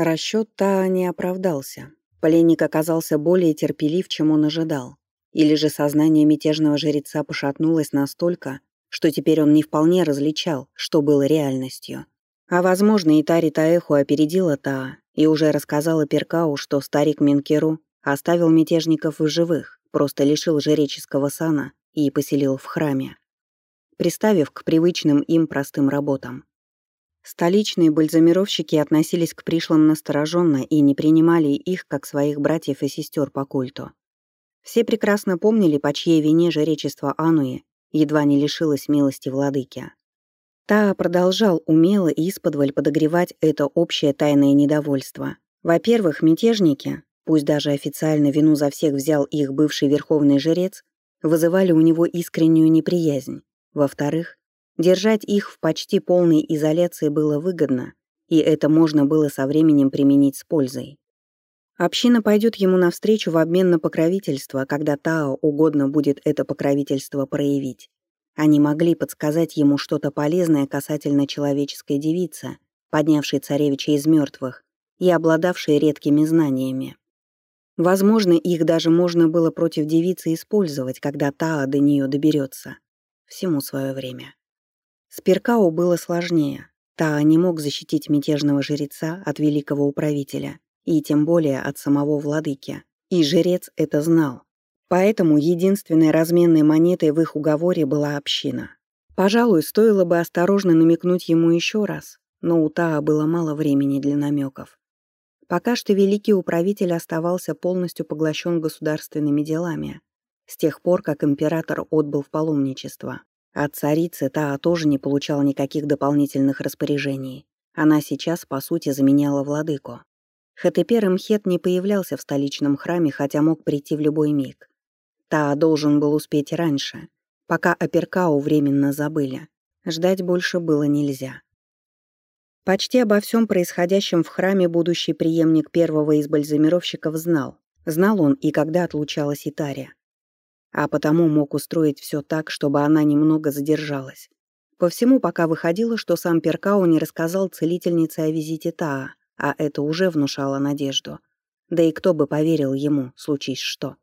Расчет Таа не оправдался. Пленник оказался более терпелив, чем он ожидал. Или же сознание мятежного жреца пошатнулось настолько, что теперь он не вполне различал, что было реальностью. А возможно, и Тари Таэху опередила Таа и уже рассказала Перкау, что старик Минкеру оставил мятежников в живых, просто лишил жреческого сана и поселил в храме, приставив к привычным им простым работам. Столичные бальзамировщики относились к пришлым настороженно и не принимали их как своих братьев и сестер по культу. Все прекрасно помнили, по чьей вине жречество Ануи едва не лишилось милости владыки. Та продолжал умело и исподволь подогревать это общее тайное недовольство. Во-первых, мятежники, пусть даже официально вину за всех взял их бывший верховный жрец, вызывали у него искреннюю неприязнь. Во-вторых, Держать их в почти полной изоляции было выгодно, и это можно было со временем применить с пользой. Община пойдет ему навстречу в обмен на покровительство, когда Тао угодно будет это покровительство проявить. Они могли подсказать ему что-то полезное касательно человеческой девицы, поднявшей царевича из мертвых и обладавшей редкими знаниями. Возможно, их даже можно было против девицы использовать, когда Таа до нее доберется. Всему свое время. С Перкао было сложнее. Та не мог защитить мятежного жреца от великого управителя, и тем более от самого владыки. И жрец это знал. Поэтому единственной разменной монетой в их уговоре была община. Пожалуй, стоило бы осторожно намекнуть ему еще раз, но у Таа было мало времени для намеков. Пока что великий управитель оставался полностью поглощен государственными делами, с тех пор, как император отбыл в паломничество. От царицы та тоже не получала никаких дополнительных распоряжений. Она сейчас, по сути, заменяла владыку. Хатепер Мхет не появлялся в столичном храме, хотя мог прийти в любой миг. Та должен был успеть раньше, пока Аперкау временно забыли. Ждать больше было нельзя. Почти обо всем происходящем в храме будущий преемник первого из бальзамировщиков знал. Знал он и когда отлучалась Итария а потому мог устроить все так, чтобы она немного задержалась. По всему пока выходило, что сам Перкау не рассказал целительнице о визите Таа, а это уже внушало надежду. Да и кто бы поверил ему, случись что.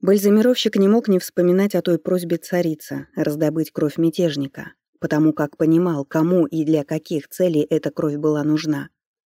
Бальзамировщик не мог не вспоминать о той просьбе царицы раздобыть кровь мятежника, потому как понимал, кому и для каких целей эта кровь была нужна.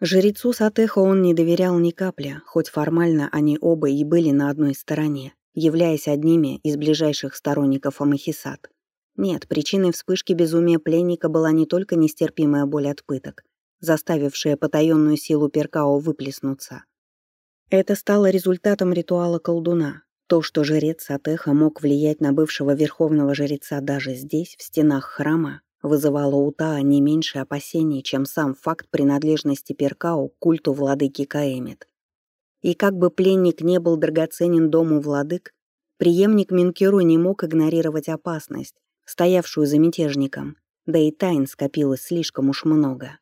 Жрецу Сатеха он не доверял ни капли, хоть формально они оба и были на одной стороне являясь одними из ближайших сторонников Амахисат. Нет, причиной вспышки безумия пленника была не только нестерпимая боль от пыток, заставившая потаенную силу Перкао выплеснуться. Это стало результатом ритуала колдуна. То, что жрец Сатеха мог влиять на бывшего верховного жреца даже здесь, в стенах храма, вызывало у Таа не меньше опасений, чем сам факт принадлежности Перкао к культу владыки Каэмит. И как бы пленник не был драгоценен дому владык, преемник Минкеру не мог игнорировать опасность, стоявшую за мятежником, да и тайн скопилось слишком уж много.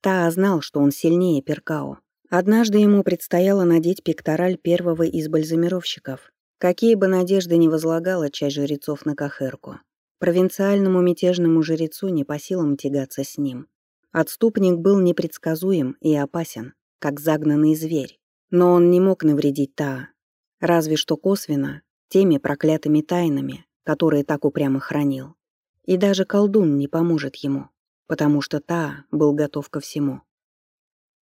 Таа знал, что он сильнее Перкао. Однажды ему предстояло надеть пектораль первого из бальзамировщиков. Какие бы надежды ни возлагала часть жрецов на Кахерку. Провинциальному мятежному жрецу не по силам тягаться с ним. Отступник был непредсказуем и опасен, как загнанный зверь. Но он не мог навредить Таа, разве что косвенно, теми проклятыми тайнами, которые так упрямо хранил. И даже колдун не поможет ему, потому что Таа был готов ко всему.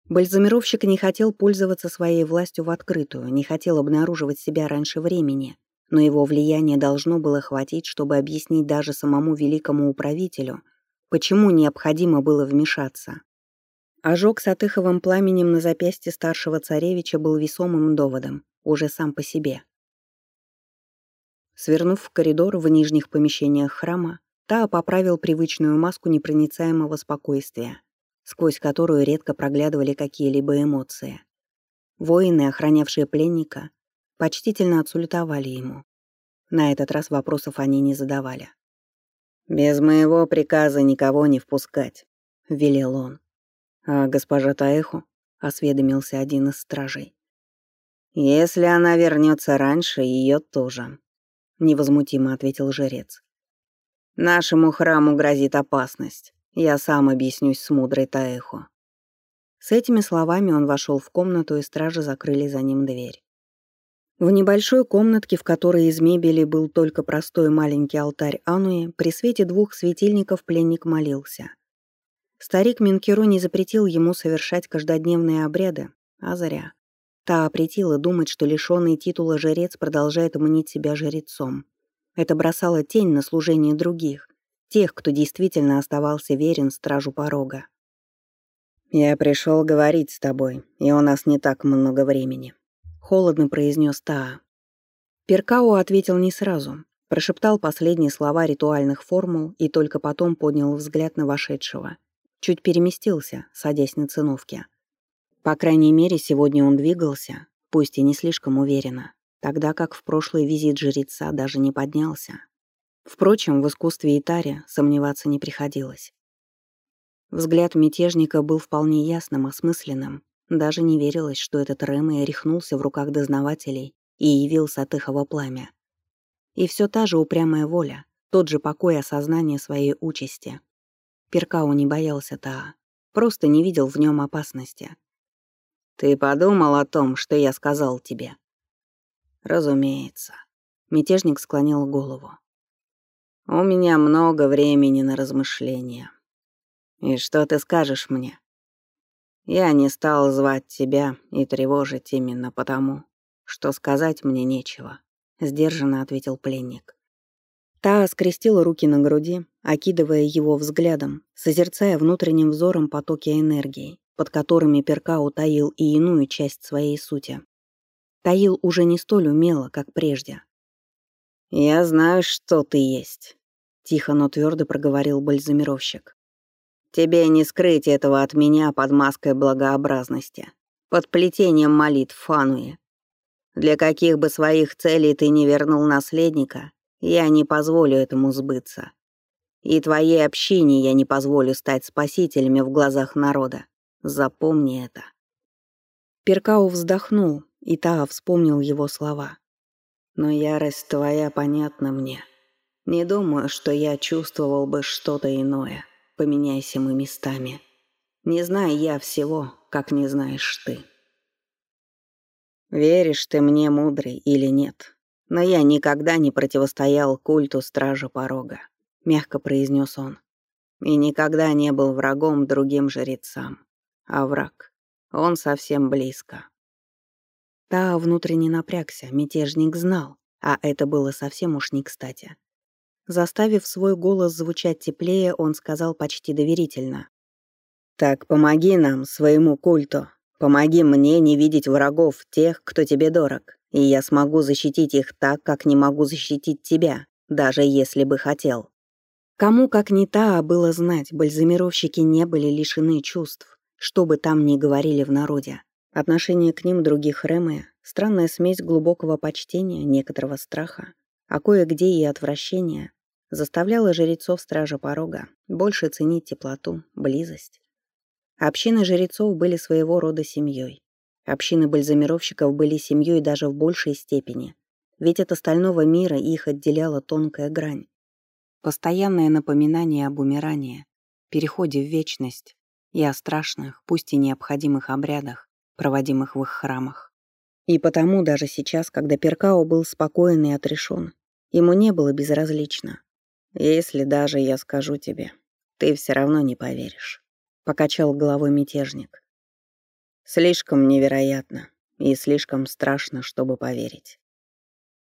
Бальзамировщик не хотел пользоваться своей властью в открытую, не хотел обнаруживать себя раньше времени, но его влияние должно было хватить, чтобы объяснить даже самому великому управителю, почему необходимо было вмешаться. Ожог с отыховым пламенем на запястье старшего царевича был весомым доводом, уже сам по себе. Свернув в коридор в нижних помещениях храма, Таа поправил привычную маску непроницаемого спокойствия, сквозь которую редко проглядывали какие-либо эмоции. Воины, охранявшие пленника, почтительно отсулютовали ему. На этот раз вопросов они не задавали. «Без моего приказа никого не впускать», — велел он. «А госпожа Таэху?» — осведомился один из стражей. «Если она вернется раньше, ее тоже», — невозмутимо ответил жрец. «Нашему храму грозит опасность. Я сам объяснюсь с мудрой Таэху». С этими словами он вошел в комнату, и стражи закрыли за ним дверь. В небольшой комнатке, в которой из мебели был только простой маленький алтарь Ануи, при свете двух светильников пленник молился. Старик Минкеру не запретил ему совершать каждодневные обряды, а зря. Та опретила думать, что лишённый титула жрец продолжает манить себя жрецом. Это бросало тень на служение других, тех, кто действительно оставался верен стражу порога. «Я пришел говорить с тобой, и у нас не так много времени», — холодно произнес Таа. Перкао ответил не сразу, прошептал последние слова ритуальных формул и только потом поднял взгляд на вошедшего. Чуть переместился, садясь на циновке. По крайней мере, сегодня он двигался, пусть и не слишком уверенно, тогда как в прошлый визит жреца даже не поднялся. Впрочем, в искусстве Итари сомневаться не приходилось. Взгляд мятежника был вполне ясным, осмысленным. Даже не верилось, что этот Рэмэ рехнулся в руках дознавателей и явился от ихого пламя. И все та же упрямая воля, тот же покой осознания своей участи. Перкау не боялся Таа, просто не видел в нем опасности. «Ты подумал о том, что я сказал тебе?» «Разумеется». Мятежник склонил голову. «У меня много времени на размышления. «И что ты скажешь мне?» «Я не стал звать тебя и тревожить именно потому, что сказать мне нечего», — сдержанно ответил пленник. Та скрестила руки на груди, окидывая его взглядом, созерцая внутренним взором потоки энергии, под которыми Перка утаил и иную часть своей сути. Таил уже не столь умело, как прежде. «Я знаю, что ты есть», — тихо, но твердо проговорил бальзамировщик. Тебе не скрыть этого от меня под маской благообразности, под плетением молитв Фануи. Для каких бы своих целей ты не вернул наследника, я не позволю этому сбыться. И твоей общине я не позволю стать спасителями в глазах народа. Запомни это». Перкау вздохнул, и Таа вспомнил его слова. «Но ярость твоя понятна мне. Не думаю, что я чувствовал бы что-то иное» поменяйся мы местами. Не знаю я всего, как не знаешь ты. Веришь ты мне, мудрый, или нет, но я никогда не противостоял культу Стража Порога, мягко произнес он, и никогда не был врагом другим жрецам. А враг, он совсем близко. Та внутренне напрягся, мятежник знал, а это было совсем уж не кстати. Заставив свой голос звучать теплее, он сказал почти доверительно. «Так помоги нам, своему культу. Помоги мне не видеть врагов, тех, кто тебе дорог, и я смогу защитить их так, как не могу защитить тебя, даже если бы хотел». Кому, как не та, было знать, бальзамировщики не были лишены чувств, что бы там ни говорили в народе. Отношение к ним других Рэмэ — странная смесь глубокого почтения, некоторого страха, а кое-где и отвращение, заставляло жрецов стража порога больше ценить теплоту, близость. Общины жрецов были своего рода семьей. Общины бальзамировщиков были семьей даже в большей степени, ведь от остального мира их отделяла тонкая грань. Постоянное напоминание об умирании, переходе в вечность и о страшных, пусть и необходимых обрядах, проводимых в их храмах. И потому даже сейчас, когда Перкао был спокоен и отрешен, ему не было безразлично, если даже я скажу тебе, ты все равно не поверишь», — покачал головой мятежник. «Слишком невероятно и слишком страшно, чтобы поверить».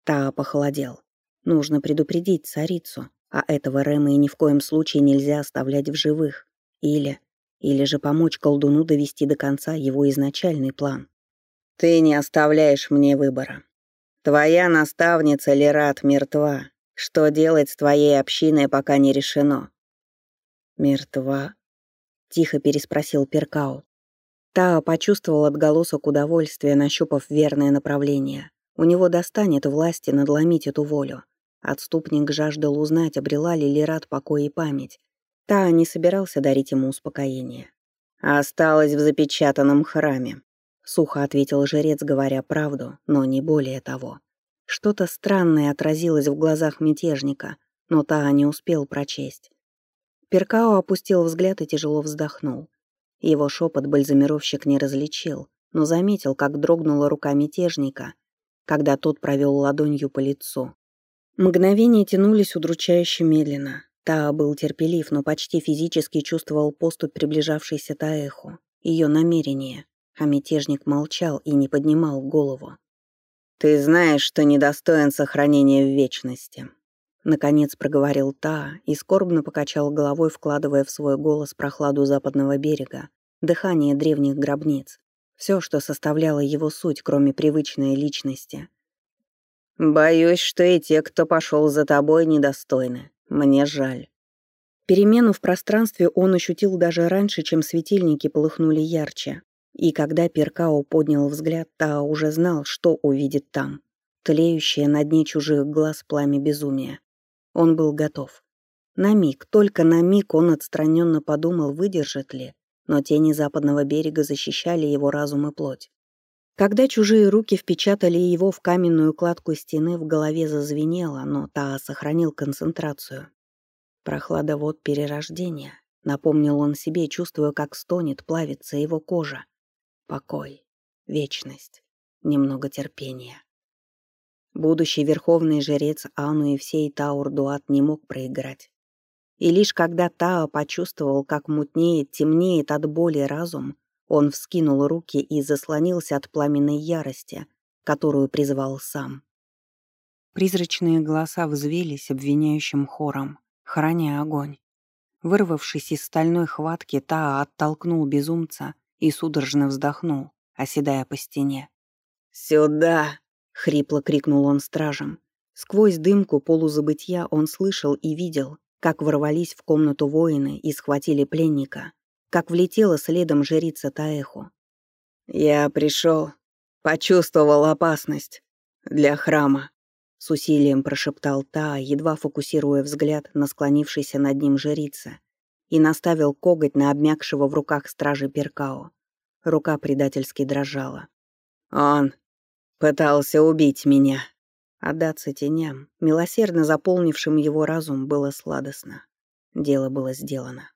Та похолодел. Нужно предупредить царицу, а этого Рэма и ни в коем случае нельзя оставлять в живых. Или... Или же помочь колдуну довести до конца его изначальный план. «Ты не оставляешь мне выбора. Твоя наставница Лерат мертва, что делать с твоей общиной, пока не решено?» «Мертва?» — тихо переспросил Перкау. Та почувствовал отголосок удовольствия, нащупав верное направление. У него достанет власти надломить эту волю. Отступник жаждал узнать, обрела ли Лерат покой и память. Та не собирался дарить ему успокоение. «Осталась в запечатанном храме», — сухо ответил жрец, говоря правду, но не более того. Что-то странное отразилось в глазах мятежника, но та не успел прочесть. Перкао опустил взгляд и тяжело вздохнул. Его шепот бальзамировщик не различил, но заметил, как дрогнула рука мятежника, когда тот провел ладонью по лицу. Мгновения тянулись удручающе медленно. Таа был терпелив, но почти физически чувствовал поступь приближавшейся Таэху, ее намерение, а мятежник молчал и не поднимал голову. «Ты знаешь, что недостоин сохранения в вечности», — наконец проговорил Та и скорбно покачал головой, вкладывая в свой голос прохладу западного берега, дыхание древних гробниц, все, что составляло его суть, кроме привычной личности. «Боюсь, что и те, кто пошел за тобой, недостойны. Мне жаль». Перемену в пространстве он ощутил даже раньше, чем светильники полыхнули ярче. И когда Перкао поднял взгляд, Тао уже знал, что увидит там. Тлеющее на дне чужих глаз пламя безумия. Он был готов. На миг, только на миг он отстраненно подумал, выдержит ли, но тени западного берега защищали его разум и плоть. Когда чужие руки впечатали его в каменную кладку стены, в голове зазвенело, но Таа сохранил концентрацию. Прохлада вод перерождения. Напомнил он себе, чувствуя, как стонет, плавится его кожа. Покой, вечность, немного терпения. Будущий верховный жрец Ану и всей Таур-Дуат не мог проиграть. И лишь когда Тао почувствовал, как мутнеет, темнеет от боли разум, он вскинул руки и заслонился от пламенной ярости, которую призвал сам. Призрачные голоса взвелись обвиняющим хором, храня огонь. Вырвавшись из стальной хватки, Таа оттолкнул безумца и судорожно вздохнул, оседая по стене. «Сюда!» — хрипло крикнул он стражам. Сквозь дымку полузабытья он слышал и видел, как ворвались в комнату воины и схватили пленника, как влетела следом жрица Таэху. «Я пришел, почувствовал опасность. Для храма», — с усилием прошептал Та, едва фокусируя взгляд на склонившейся над ним жрице, и наставил коготь на обмякшего в руках стражи Перкао. Рука предательски дрожала. «Он пытался убить меня». Отдаться теням, милосердно заполнившим его разум, было сладостно. Дело было сделано.